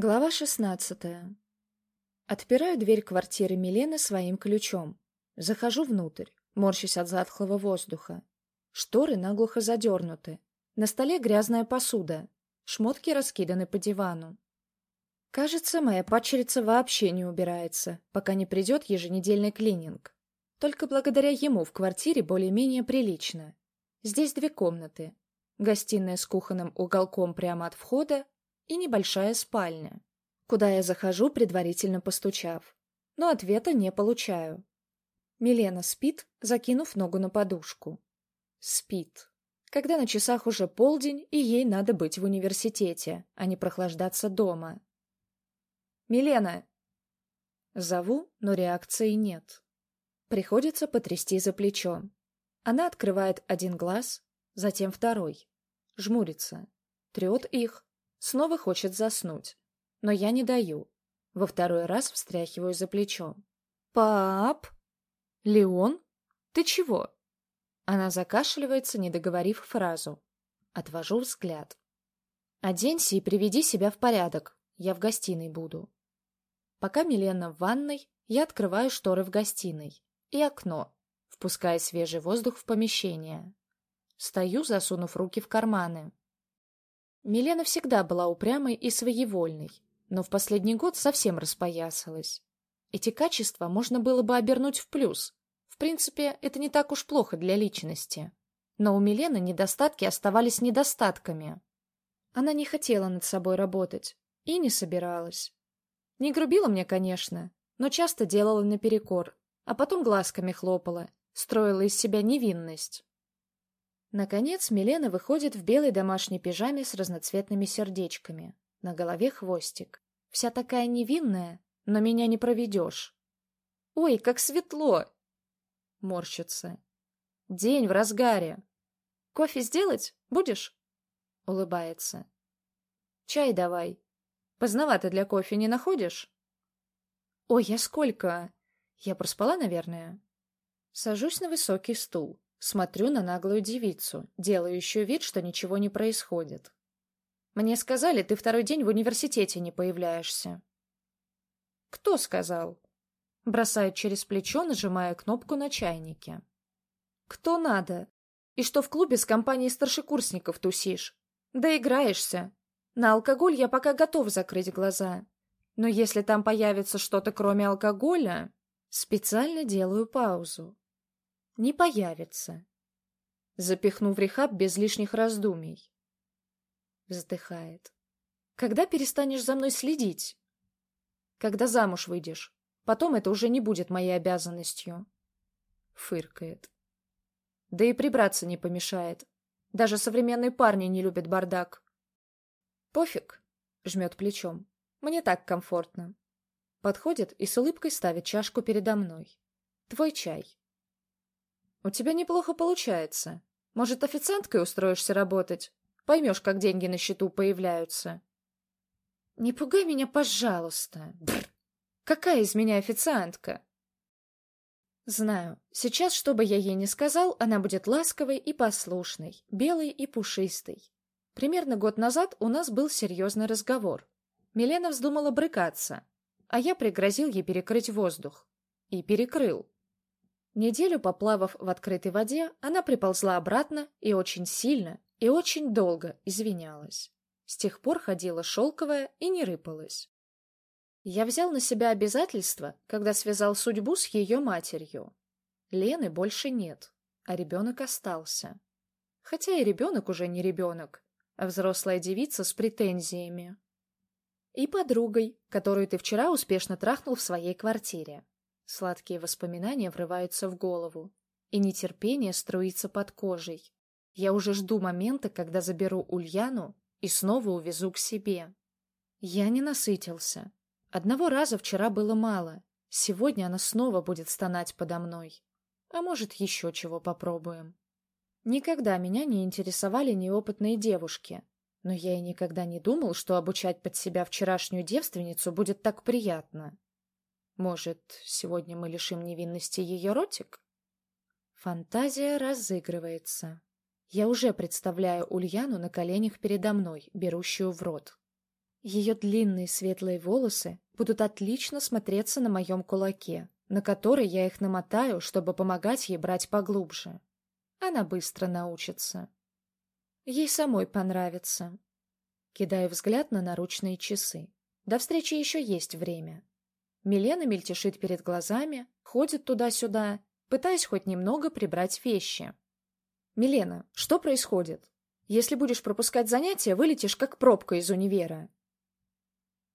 Глава шестнадцатая. Отпираю дверь квартиры Милены своим ключом. Захожу внутрь, морщусь от затхлого воздуха. Шторы наглухо задернуты. На столе грязная посуда. Шмотки раскиданы по дивану. Кажется, моя падчерица вообще не убирается, пока не придет еженедельный клининг. Только благодаря ему в квартире более-менее прилично. Здесь две комнаты. Гостиная с кухонным уголком прямо от входа и небольшая спальня, куда я захожу, предварительно постучав. Но ответа не получаю. Милена спит, закинув ногу на подушку. Спит. Когда на часах уже полдень, и ей надо быть в университете, а не прохлаждаться дома. «Милена!» Зову, но реакции нет. Приходится потрясти за плечо. Она открывает один глаз, затем второй. Жмурится. Трет их, Снова хочет заснуть. Но я не даю. Во второй раз встряхиваю за плечо. «Пап? Леон? Ты чего?» Она закашливается, не договорив фразу. Отвожу взгляд. «Оденься и приведи себя в порядок. Я в гостиной буду». Пока Милена в ванной, я открываю шторы в гостиной и окно, впуская свежий воздух в помещение. Стою, засунув руки в карманы. Милена всегда была упрямой и своевольной, но в последний год совсем распоясалась. Эти качества можно было бы обернуть в плюс. В принципе, это не так уж плохо для личности. Но у Милены недостатки оставались недостатками. Она не хотела над собой работать и не собиралась. Не грубила мне, конечно, но часто делала наперекор, а потом глазками хлопала, строила из себя невинность. Наконец Милена выходит в белой домашней пижаме с разноцветными сердечками. На голове хвостик. Вся такая невинная, но меня не проведешь. «Ой, как светло!» Морщится. «День в разгаре. Кофе сделать? Будешь?» Улыбается. «Чай давай. Поздновато для кофе не находишь?» «Ой, я сколько? Я проспала, наверное?» Сажусь на высокий стул. Смотрю на наглую девицу, делающую вид, что ничего не происходит. Мне сказали, ты второй день в университете не появляешься. Кто сказал? Бросает через плечо, нажимая кнопку на чайнике. Кто надо? И что в клубе с компанией старшекурсников тусишь? Да играешься. На алкоголь я пока готов закрыть глаза. Но если там появится что-то кроме алкоголя, специально делаю паузу не появится. Запихну в рехаб без лишних раздумий. Вздыхает. Когда перестанешь за мной следить? Когда замуж выйдешь. Потом это уже не будет моей обязанностью. Фыркает. Да и прибраться не помешает. Даже современные парни не любят бардак. Пофиг, жмет плечом. Мне так комфортно. Подходит и с улыбкой ставит чашку передо мной. Твой чай. У тебя неплохо получается. Может, официанткой устроишься работать? Поймешь, как деньги на счету появляются. Не пугай меня, пожалуйста. Бррр. Какая из меня официантка? Знаю, сейчас, что бы я ей ни сказал, она будет ласковой и послушной, белой и пушистой. Примерно год назад у нас был серьезный разговор. Милена вздумала брыкаться, а я пригрозил ей перекрыть воздух. И перекрыл. Неделю поплавав в открытой воде, она приползла обратно и очень сильно и очень долго извинялась. С тех пор ходила шелковая и не рыпалась. Я взял на себя обязательство, когда связал судьбу с ее матерью. Лены больше нет, а ребенок остался. Хотя и ребенок уже не ребенок, а взрослая девица с претензиями. И подругой, которую ты вчера успешно трахнул в своей квартире. Сладкие воспоминания врываются в голову, и нетерпение струится под кожей. Я уже жду момента, когда заберу Ульяну и снова увезу к себе. Я не насытился. Одного раза вчера было мало. Сегодня она снова будет стонать подо мной. А может, еще чего попробуем. Никогда меня не интересовали неопытные девушки. Но я и никогда не думал, что обучать под себя вчерашнюю девственницу будет так приятно. Может, сегодня мы лишим невинности ее ротик? Фантазия разыгрывается. Я уже представляю Ульяну на коленях передо мной, берущую в рот. Ее длинные светлые волосы будут отлично смотреться на моем кулаке, на который я их намотаю, чтобы помогать ей брать поглубже. Она быстро научится. Ей самой понравится. Кидаю взгляд на наручные часы. До встречи еще есть время. Милена мельтешит перед глазами, ходит туда-сюда, пытаясь хоть немного прибрать вещи. «Милена, что происходит? Если будешь пропускать занятия, вылетишь как пробка из универа».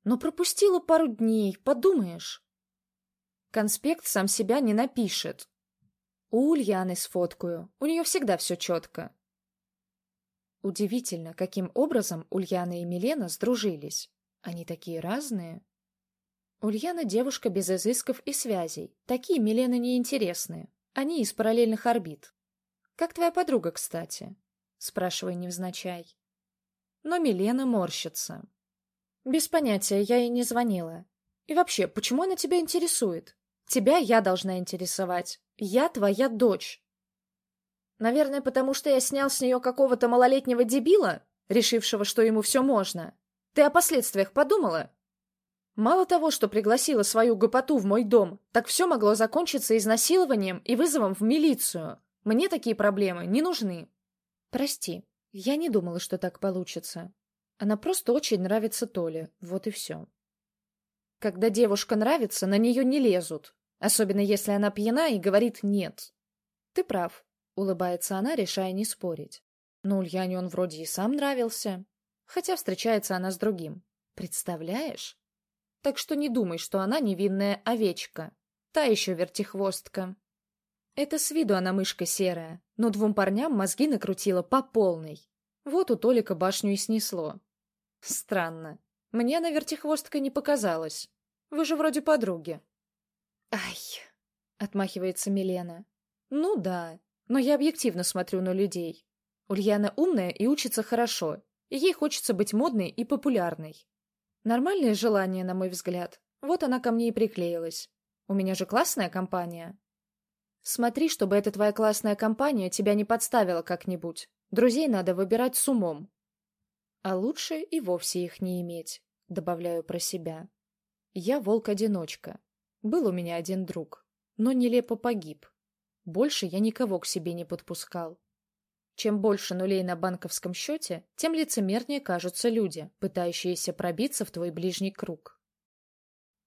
«Но пропустила пару дней, подумаешь». Конспект сам себя не напишет. У Ульяны сфоткаю, у нее всегда все четко. Удивительно, каким образом Ульяна и Милена сдружились. Они такие разные. Ульяна девушка без изысков и связей. Такие Милены неинтересные. Они из параллельных орбит. Как твоя подруга, кстати? Спрашиваю невзначай. Но Милена морщится. Без понятия, я ей не звонила. И вообще, почему она тебя интересует? Тебя я должна интересовать. Я твоя дочь. Наверное, потому что я снял с нее какого-то малолетнего дебила, решившего, что ему все можно. Ты о последствиях подумала? Мало того, что пригласила свою гопоту в мой дом, так все могло закончиться изнасилованием и вызовом в милицию. Мне такие проблемы не нужны. Прости, я не думала, что так получится. Она просто очень нравится Толе, вот и все. Когда девушка нравится, на нее не лезут, особенно если она пьяна и говорит «нет». Ты прав, улыбается она, решая не спорить. Но Ульяне он вроде и сам нравился. Хотя встречается она с другим. Представляешь? Так что не думай, что она невинная овечка. Та еще вертихвостка. Это с виду она мышка серая, но двум парням мозги накрутила по полной. Вот у Толика башню и снесло. Странно. Мне она вертихвостка не показалась. Вы же вроде подруги. Ай, отмахивается Милена. Ну да, но я объективно смотрю на людей. Ульяна умная и учится хорошо, и ей хочется быть модной и популярной. Нормальное желание, на мой взгляд. Вот она ко мне и приклеилась. У меня же классная компания. Смотри, чтобы эта твоя классная компания тебя не подставила как-нибудь. Друзей надо выбирать с умом. А лучше и вовсе их не иметь, добавляю про себя. Я волк-одиночка. Был у меня один друг, но нелепо погиб. Больше я никого к себе не подпускал. Чем больше нулей на банковском счете, тем лицемернее кажутся люди, пытающиеся пробиться в твой ближний круг.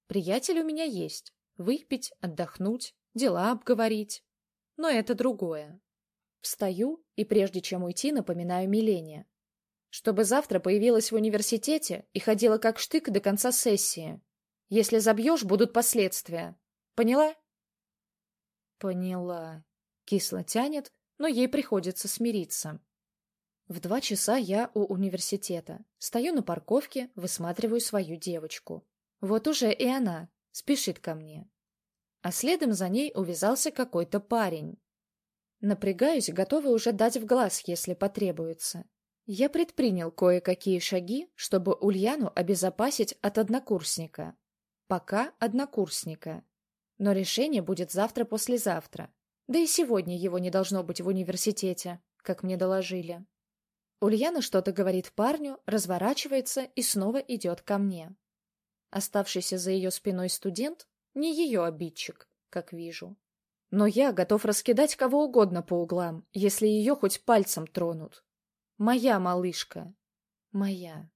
Приятель у меня есть. Выпить, отдохнуть, дела обговорить. Но это другое. Встаю и, прежде чем уйти, напоминаю Милене. Чтобы завтра появилась в университете и ходила как штык до конца сессии. Если забьешь, будут последствия. Поняла? Поняла. Кисло тянет, но ей приходится смириться. В два часа я у университета. Стою на парковке, высматриваю свою девочку. Вот уже и она спешит ко мне. А следом за ней увязался какой-то парень. Напрягаюсь, готовый уже дать в глаз, если потребуется. Я предпринял кое-какие шаги, чтобы Ульяну обезопасить от однокурсника. Пока однокурсника. Но решение будет завтра-послезавтра. Да и сегодня его не должно быть в университете, как мне доложили. Ульяна что-то говорит парню, разворачивается и снова идет ко мне. Оставшийся за ее спиной студент не ее обидчик, как вижу. Но я готов раскидать кого угодно по углам, если ее хоть пальцем тронут. Моя малышка. Моя.